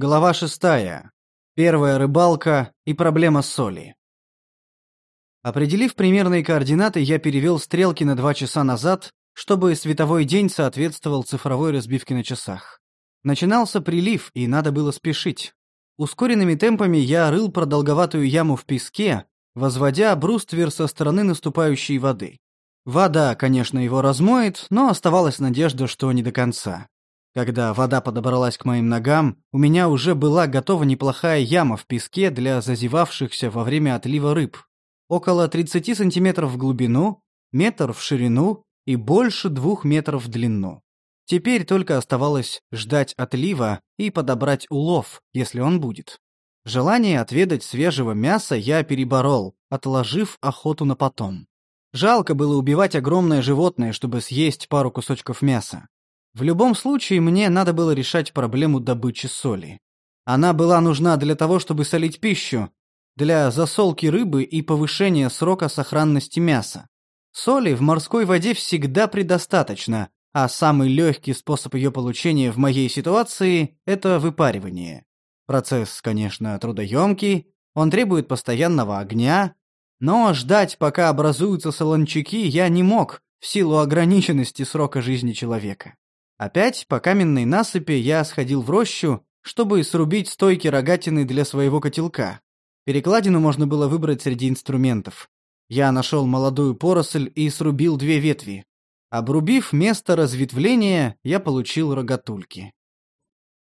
Глава шестая. Первая рыбалка и проблема соли. Определив примерные координаты, я перевел стрелки на два часа назад, чтобы световой день соответствовал цифровой разбивке на часах. Начинался прилив, и надо было спешить. Ускоренными темпами я рыл продолговатую яму в песке, возводя бруствер со стороны наступающей воды. Вода, конечно, его размоет, но оставалась надежда, что не до конца. Когда вода подобралась к моим ногам, у меня уже была готова неплохая яма в песке для зазевавшихся во время отлива рыб. Около 30 сантиметров в глубину, метр в ширину и больше двух метров в длину. Теперь только оставалось ждать отлива и подобрать улов, если он будет. Желание отведать свежего мяса я переборол, отложив охоту на потом. Жалко было убивать огромное животное, чтобы съесть пару кусочков мяса. В любом случае, мне надо было решать проблему добычи соли. Она была нужна для того, чтобы солить пищу, для засолки рыбы и повышения срока сохранности мяса. Соли в морской воде всегда предостаточно, а самый легкий способ ее получения в моей ситуации – это выпаривание. Процесс, конечно, трудоемкий, он требует постоянного огня, но ждать, пока образуются солончаки, я не мог в силу ограниченности срока жизни человека. Опять по каменной насыпи я сходил в рощу, чтобы срубить стойки рогатины для своего котелка. Перекладину можно было выбрать среди инструментов. Я нашел молодую поросль и срубил две ветви. Обрубив место разветвления, я получил рогатульки.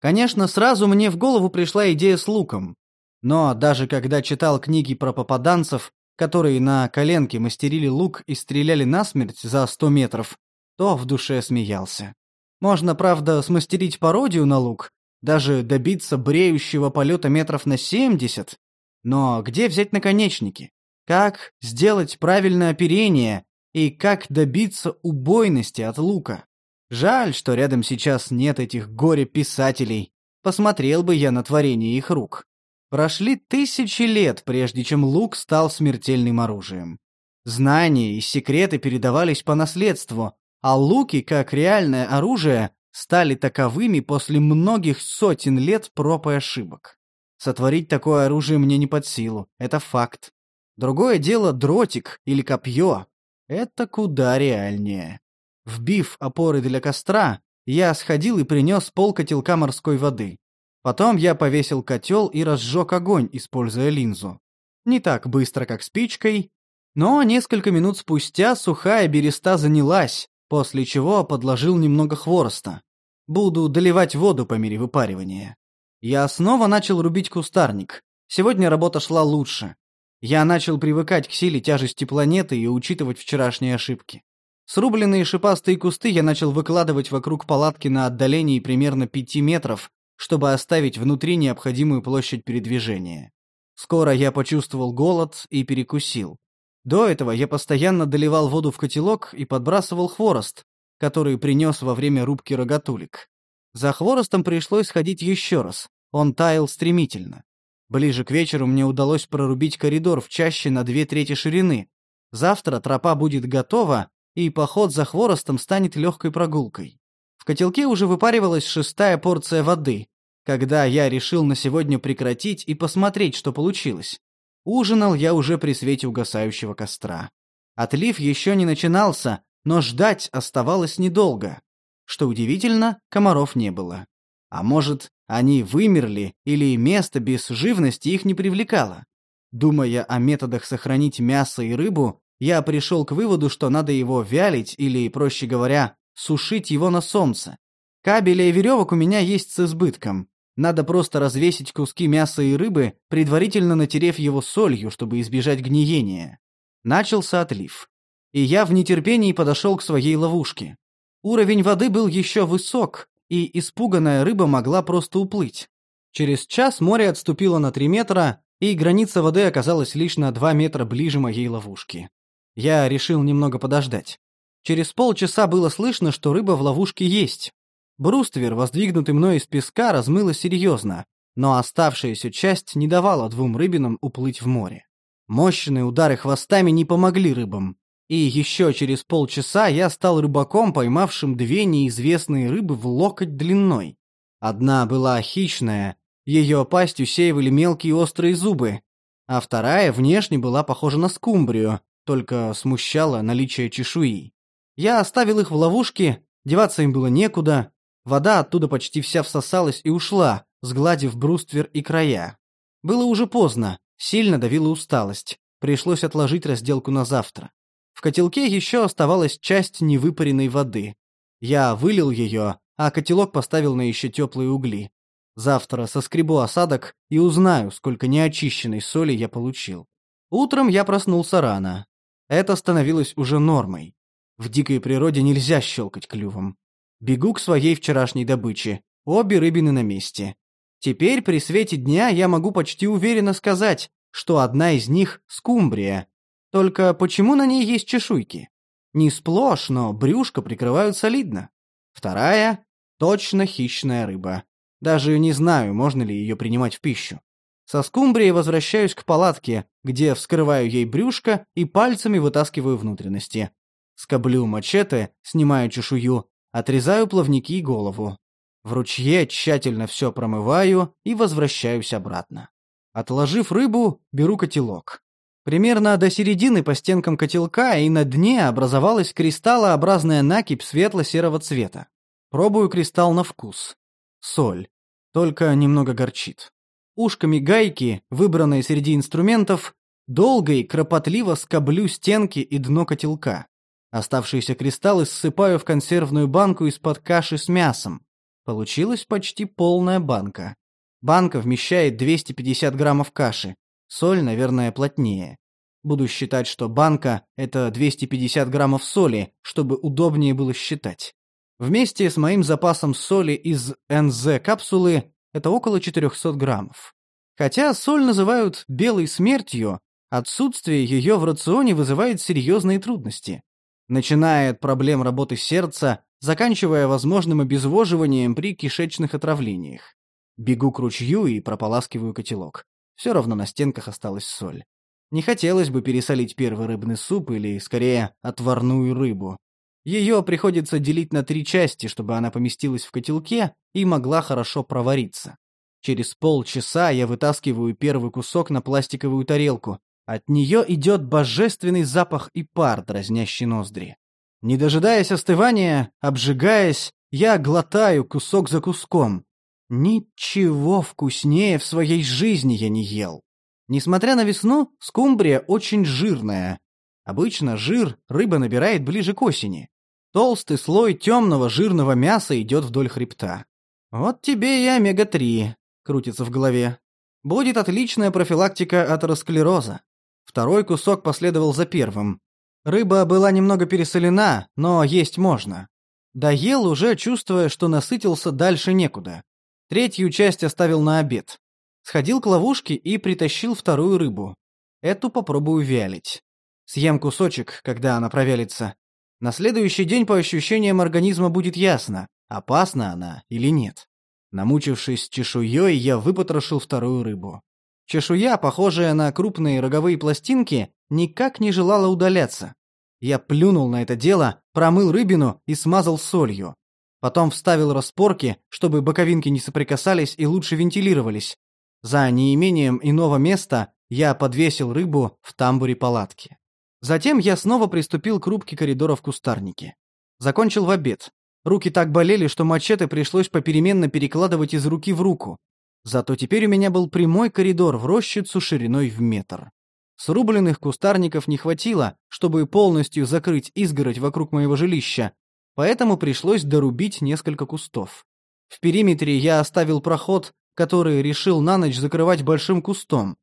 Конечно, сразу мне в голову пришла идея с луком. Но даже когда читал книги про попаданцев, которые на коленке мастерили лук и стреляли насмерть за сто метров, то в душе смеялся. Можно, правда, смастерить пародию на лук, даже добиться бреющего полета метров на 70, но где взять наконечники? Как сделать правильное оперение и как добиться убойности от лука? Жаль, что рядом сейчас нет этих горе-писателей. Посмотрел бы я на творение их рук. Прошли тысячи лет, прежде чем лук стал смертельным оружием. Знания и секреты передавались по наследству, а луки, как реальное оружие, стали таковыми после многих сотен лет проб и ошибок. Сотворить такое оружие мне не под силу, это факт. Другое дело дротик или копье. Это куда реальнее. Вбив опоры для костра, я сходил и принес пол котелка морской воды. Потом я повесил котел и разжег огонь, используя линзу. Не так быстро, как спичкой, но несколько минут спустя сухая береста занялась, после чего подложил немного хвороста. Буду доливать воду по мере выпаривания. Я снова начал рубить кустарник. Сегодня работа шла лучше. Я начал привыкать к силе тяжести планеты и учитывать вчерашние ошибки. Срубленные шипастые кусты я начал выкладывать вокруг палатки на отдалении примерно пяти метров, чтобы оставить внутри необходимую площадь передвижения. Скоро я почувствовал голод и перекусил. До этого я постоянно доливал воду в котелок и подбрасывал хворост, который принес во время рубки рогатулик. За хворостом пришлось ходить еще раз, он таял стремительно. Ближе к вечеру мне удалось прорубить коридор в чаще на две трети ширины. Завтра тропа будет готова, и поход за хворостом станет легкой прогулкой. В котелке уже выпаривалась шестая порция воды, когда я решил на сегодня прекратить и посмотреть, что получилось. Ужинал я уже при свете угасающего костра. Отлив еще не начинался, но ждать оставалось недолго. Что удивительно, комаров не было. А может, они вымерли или место без живности их не привлекало? Думая о методах сохранить мясо и рыбу, я пришел к выводу, что надо его вялить или, проще говоря, сушить его на солнце. Кабеля и веревок у меня есть с избытком, надо просто развесить куски мяса и рыбы, предварительно натерев его солью, чтобы избежать гниения. Начался отлив. И я в нетерпении подошел к своей ловушке. Уровень воды был еще высок, и испуганная рыба могла просто уплыть. Через час море отступило на 3 метра, и граница воды оказалась лишь на 2 метра ближе моей ловушки. Я решил немного подождать. Через полчаса было слышно, что рыба в ловушке есть, Бруствер, воздвигнутый мной из песка, размыло серьезно, но оставшаяся часть не давала двум рыбинам уплыть в море. Мощные удары хвостами не помогли рыбам, и еще через полчаса я стал рыбаком, поймавшим две неизвестные рыбы в локоть длиной. Одна была хищная, Ее пасть усеивали мелкие острые зубы, а вторая внешне была похожа на скумбрию, только смущало наличие чешуи. Я оставил их в ловушке, деваться им было некуда, вода оттуда почти вся всосалась и ушла, сгладив бруствер и края. Было уже поздно, сильно давила усталость, пришлось отложить разделку на завтра. В котелке еще оставалась часть невыпаренной воды. Я вылил ее, а котелок поставил на еще теплые угли. Завтра соскребу осадок и узнаю, сколько неочищенной соли я получил. Утром я проснулся рано. Это становилось уже нормой. В дикой природе нельзя щелкать клювом. Бегу к своей вчерашней добыче. Обе рыбины на месте. Теперь при свете дня я могу почти уверенно сказать, что одна из них — скумбрия. Только почему на ней есть чешуйки? Не сплошь, но брюшко прикрывают солидно. Вторая — точно хищная рыба. Даже не знаю, можно ли ее принимать в пищу. Со скумбрией возвращаюсь к палатке, где вскрываю ей брюшко и пальцами вытаскиваю внутренности. Скоблю мачете, снимаю чешую, отрезаю плавники и голову. В ручье тщательно все промываю и возвращаюсь обратно. Отложив рыбу, беру котелок. Примерно до середины по стенкам котелка и на дне образовалась кристаллообразная накипь светло-серого цвета. Пробую кристалл на вкус. Соль. Только немного горчит ушками гайки, выбранной среди инструментов, долго и кропотливо скоблю стенки и дно котелка. Оставшиеся кристаллы ссыпаю в консервную банку из-под каши с мясом. Получилась почти полная банка. Банка вмещает 250 граммов каши. Соль, наверное, плотнее. Буду считать, что банка — это 250 граммов соли, чтобы удобнее было считать. Вместе с моим запасом соли из НЗ-капсулы это около 400 граммов. Хотя соль называют «белой смертью», отсутствие ее в рационе вызывает серьезные трудности. Начиная от проблем работы сердца, заканчивая возможным обезвоживанием при кишечных отравлениях. Бегу к ручью и прополаскиваю котелок. Все равно на стенках осталась соль. Не хотелось бы пересолить первый рыбный суп или, скорее, отварную рыбу. Ее приходится делить на три части, чтобы она поместилась в котелке и могла хорошо провариться. Через полчаса я вытаскиваю первый кусок на пластиковую тарелку. От нее идет божественный запах и пар, дразнящий ноздри. Не дожидаясь остывания, обжигаясь, я глотаю кусок за куском. Ничего вкуснее в своей жизни я не ел. Несмотря на весну, скумбрия очень жирная. Обычно жир рыба набирает ближе к осени. Толстый слой темного жирного мяса идет вдоль хребта. Вот тебе и омега-3, крутится в голове. Будет отличная профилактика атеросклероза. Второй кусок последовал за первым. Рыба была немного пересолена, но есть можно. Доел уже, чувствуя, что насытился дальше некуда. Третью часть оставил на обед. Сходил к ловушке и притащил вторую рыбу. Эту попробую вялить. Съем кусочек, когда она провялится. На следующий день по ощущениям организма будет ясно, опасна она или нет. Намучившись чешуей, я выпотрошил вторую рыбу. Чешуя, похожая на крупные роговые пластинки, никак не желала удаляться. Я плюнул на это дело, промыл рыбину и смазал солью. Потом вставил распорки, чтобы боковинки не соприкасались и лучше вентилировались. За неимением иного места я подвесил рыбу в тамбуре палатки. Затем я снова приступил к рубке коридора в кустарнике. Закончил в обед. Руки так болели, что мачете пришлось попеременно перекладывать из руки в руку. Зато теперь у меня был прямой коридор в рощицу шириной в метр. Срубленных кустарников не хватило, чтобы полностью закрыть изгородь вокруг моего жилища, поэтому пришлось дорубить несколько кустов. В периметре я оставил проход, который решил на ночь закрывать большим кустом.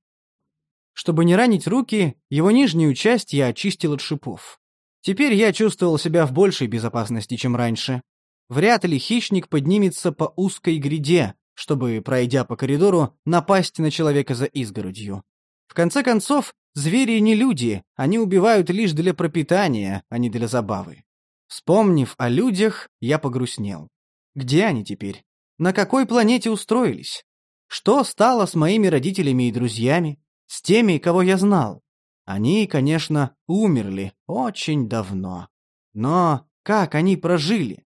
Чтобы не ранить руки, его нижнюю часть я очистил от шипов. Теперь я чувствовал себя в большей безопасности, чем раньше. Вряд ли хищник поднимется по узкой гряде, чтобы, пройдя по коридору, напасть на человека за изгородью. В конце концов, звери не люди, они убивают лишь для пропитания, а не для забавы. Вспомнив о людях, я погрустнел. Где они теперь? На какой планете устроились? Что стало с моими родителями и друзьями? С теми, кого я знал? Они, конечно, умерли очень давно. Но как они прожили?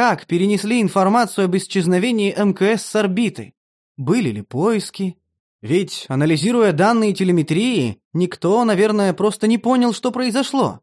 Как перенесли информацию об исчезновении МКС с орбиты? Были ли поиски? Ведь, анализируя данные телеметрии, никто, наверное, просто не понял, что произошло.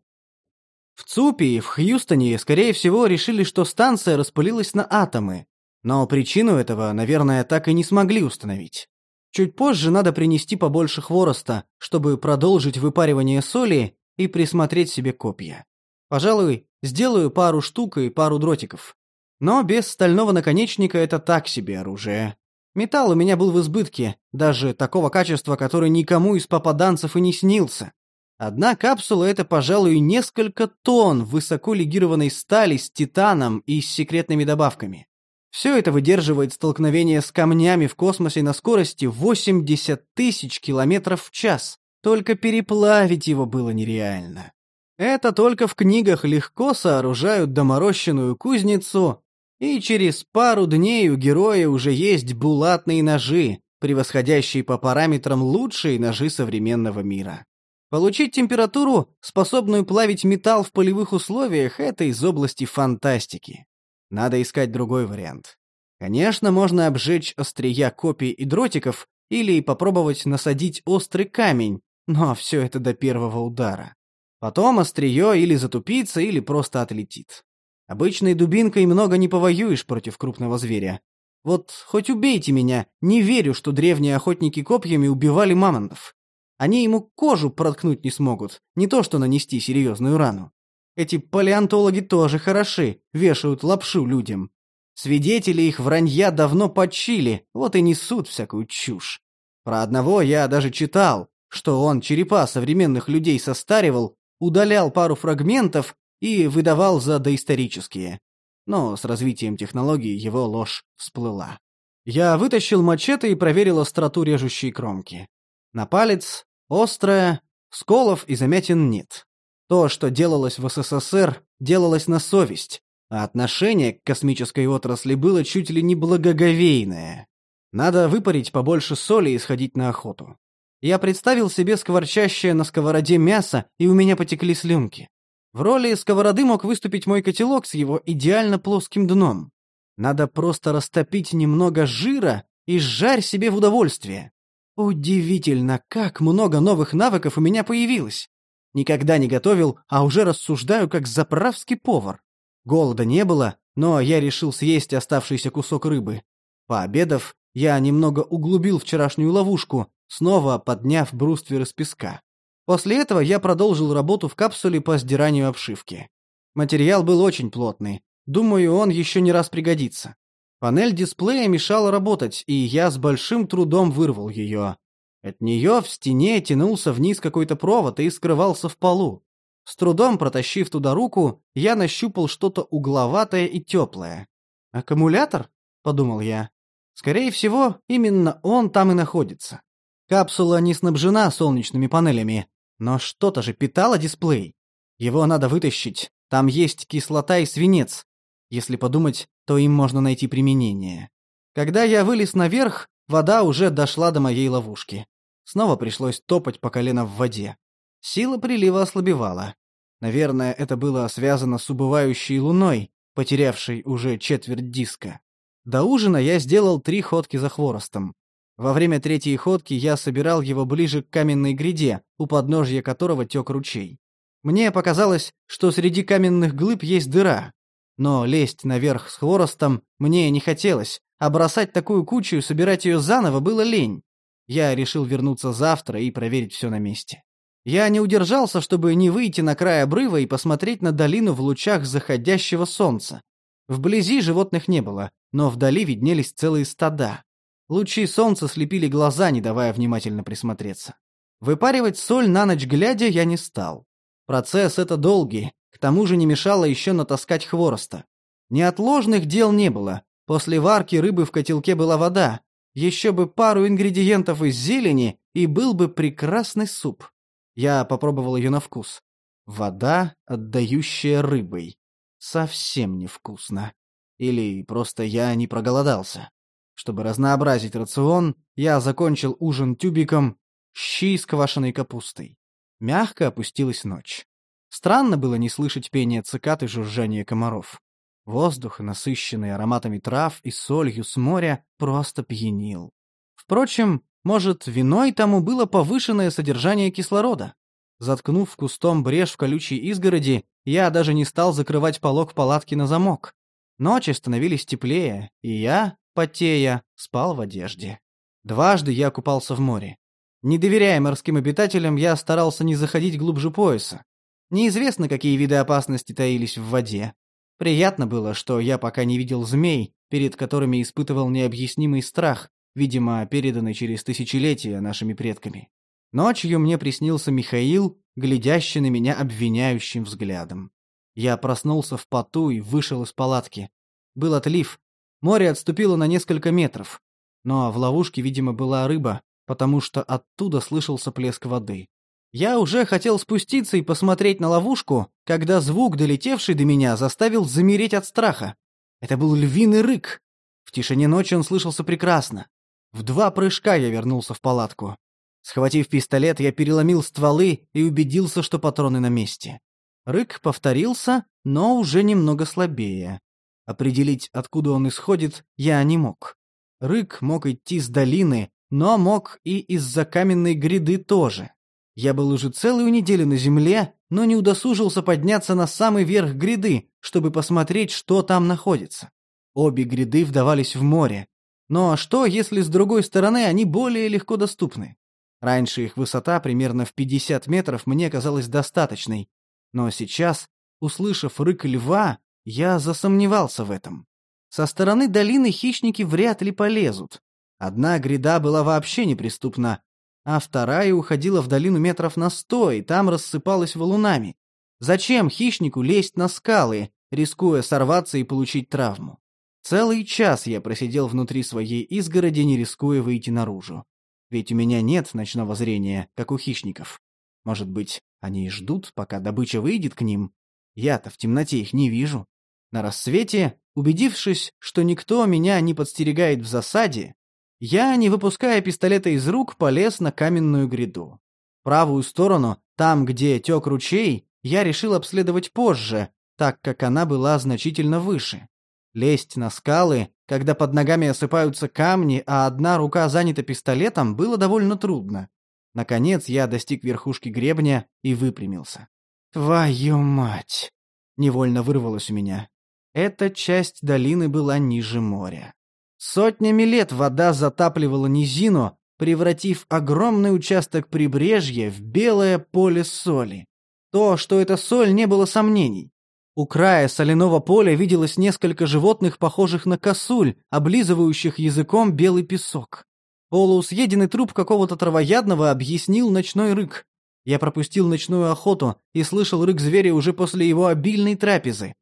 В ЦУПе и в Хьюстоне, скорее всего, решили, что станция распылилась на атомы, но причину этого, наверное, так и не смогли установить. Чуть позже надо принести побольше хвороста, чтобы продолжить выпаривание соли и присмотреть себе копья. Пожалуй, сделаю пару штук и пару дротиков. Но без стального наконечника это так себе оружие. Металл у меня был в избытке, даже такого качества, который никому из попаданцев и не снился. Одна капсула — это, пожалуй, несколько тонн высоко легированной стали с титаном и с секретными добавками. Все это выдерживает столкновение с камнями в космосе на скорости 80 тысяч километров в час. Только переплавить его было нереально. Это только в книгах легко сооружают доморощенную кузницу, и через пару дней у героя уже есть булатные ножи, превосходящие по параметрам лучшие ножи современного мира. Получить температуру, способную плавить металл в полевых условиях, это из области фантастики. Надо искать другой вариант. Конечно, можно обжечь острия копий и дротиков или попробовать насадить острый камень, но все это до первого удара. Потом острие или затупится, или просто отлетит. Обычной дубинкой много не повоюешь против крупного зверя. Вот хоть убейте меня, не верю, что древние охотники копьями убивали мамонтов. Они ему кожу проткнуть не смогут, не то что нанести серьезную рану. Эти палеонтологи тоже хороши, вешают лапшу людям. Свидетели их вранья давно почили, вот и несут всякую чушь. Про одного я даже читал, что он черепа современных людей состаривал, удалял пару фрагментов и выдавал за доисторические. Но с развитием технологий его ложь всплыла. Я вытащил мачете и проверил остроту режущей кромки. На палец, острая, сколов и замятин нет. То, что делалось в СССР, делалось на совесть, а отношение к космической отрасли было чуть ли не благоговейное. Надо выпарить побольше соли и сходить на охоту. Я представил себе скворчащее на сковороде мясо, и у меня потекли слюнки. В роли сковороды мог выступить мой котелок с его идеально плоским дном. Надо просто растопить немного жира и сжарь себе в удовольствие. Удивительно, как много новых навыков у меня появилось. Никогда не готовил, а уже рассуждаю как заправский повар. Голода не было, но я решил съесть оставшийся кусок рыбы. Пообедав, я немного углубил вчерашнюю ловушку, снова подняв бруствер из песка. После этого я продолжил работу в капсуле по сдиранию обшивки. Материал был очень плотный. Думаю, он еще не раз пригодится. Панель дисплея мешала работать, и я с большим трудом вырвал ее. От нее в стене тянулся вниз какой-то провод и скрывался в полу. С трудом протащив туда руку, я нащупал что-то угловатое и теплое. «Аккумулятор?» — подумал я. «Скорее всего, именно он там и находится. Капсула не снабжена солнечными панелями, но что-то же питало дисплей. Его надо вытащить, там есть кислота и свинец. Если подумать, то им можно найти применение. Когда я вылез наверх, вода уже дошла до моей ловушки. Снова пришлось топать по колено в воде. Сила прилива ослабевала. Наверное, это было связано с убывающей луной, потерявшей уже четверть диска. До ужина я сделал три ходки за хворостом. Во время третьей ходки я собирал его ближе к каменной гряде, у подножья которого тек ручей. Мне показалось, что среди каменных глыб есть дыра. Но лезть наверх с хворостом мне не хотелось, а бросать такую кучу и собирать ее заново было лень. Я решил вернуться завтра и проверить все на месте. Я не удержался, чтобы не выйти на край обрыва и посмотреть на долину в лучах заходящего солнца. Вблизи животных не было, но вдали виднелись целые стада. Лучи солнца слепили глаза, не давая внимательно присмотреться. Выпаривать соль на ночь глядя я не стал. Процесс это долгий, к тому же не мешало еще натаскать хвороста. Неотложных дел не было. После варки рыбы в котелке была вода, еще бы пару ингредиентов из зелени, и был бы прекрасный суп. Я попробовал ее на вкус. Вода, отдающая рыбой. Совсем невкусно. Или просто я не проголодался. Чтобы разнообразить рацион, я закончил ужин тюбиком щи с квашеной капустой. Мягко опустилась ночь. Странно было не слышать пения цикад и жужжания комаров. Воздух, насыщенный ароматами трав и солью с моря, просто пьянил. Впрочем, может, виной тому было повышенное содержание кислорода. Заткнув кустом брешь в колючей изгороди, я даже не стал закрывать полог палатки на замок. Ночи становились теплее, и я, потея, спал в одежде. Дважды я купался в море. Не доверяя морским обитателям, я старался не заходить глубже пояса. Неизвестно, какие виды опасности таились в воде. Приятно было, что я пока не видел змей, перед которыми испытывал необъяснимый страх, видимо, переданный через тысячелетия нашими предками. Ночью мне приснился Михаил, глядящий на меня обвиняющим взглядом. Я проснулся в поту и вышел из палатки. Был отлив. Море отступило на несколько метров. Но в ловушке, видимо, была рыба, потому что оттуда слышался плеск воды. Я уже хотел спуститься и посмотреть на ловушку, когда звук, долетевший до меня, заставил замереть от страха. Это был львиный рык. В тишине ночи он слышался прекрасно. В два прыжка я вернулся в палатку. Схватив пистолет, я переломил стволы и убедился, что патроны на месте. Рык повторился, но уже немного слабее. Определить, откуда он исходит, я не мог. Рык мог идти с долины, но мог и из-за каменной гряды тоже. Я был уже целую неделю на земле, но не удосужился подняться на самый верх гряды, чтобы посмотреть, что там находится. Обе гряды вдавались в море, но что, если с другой стороны они более легко доступны? Раньше их высота примерно в 50 метров мне казалась достаточной, но сейчас, услышав рык льва, я засомневался в этом. Со стороны долины хищники вряд ли полезут. Одна гряда была вообще неприступна, а вторая уходила в долину метров на сто и там рассыпалась валунами. Зачем хищнику лезть на скалы, рискуя сорваться и получить травму? Целый час я просидел внутри своей изгороди, не рискуя выйти наружу. Ведь у меня нет ночного зрения, как у хищников. Может быть, они и ждут, пока добыча выйдет к ним? Я-то в темноте их не вижу. На рассвете, убедившись, что никто меня не подстерегает в засаде, я, не выпуская пистолета из рук, полез на каменную гряду. Правую сторону, там, где тек ручей, я решил обследовать позже, так как она была значительно выше. Лезть на скалы, когда под ногами осыпаются камни, а одна рука занята пистолетом, было довольно трудно. Наконец я достиг верхушки гребня и выпрямился. «Твою мать!» — невольно вырвалось у меня. Эта часть долины была ниже моря. Сотнями лет вода затапливала низину, превратив огромный участок прибрежья в белое поле соли. То, что это соль, не было сомнений. У края соляного поля виделось несколько животных, похожих на косуль, облизывающих языком белый песок. Полусъеденный труп какого-то травоядного объяснил ночной рык. Я пропустил ночную охоту и слышал рык зверя уже после его обильной трапезы.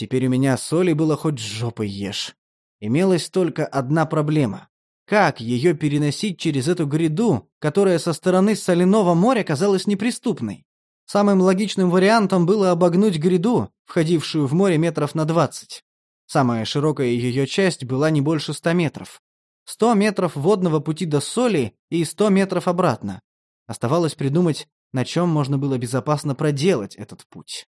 Теперь у меня соли было хоть жопой ешь. Имелась только одна проблема. Как ее переносить через эту гряду, которая со стороны соляного моря казалась неприступной? Самым логичным вариантом было обогнуть гряду, входившую в море метров на двадцать. Самая широкая ее часть была не больше ста метров. Сто метров водного пути до соли и сто метров обратно. Оставалось придумать, на чем можно было безопасно проделать этот путь.